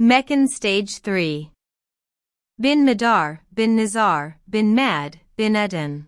Meccan Stage 3 Bin Madar, bin Nizar, bin Mad, bin Eden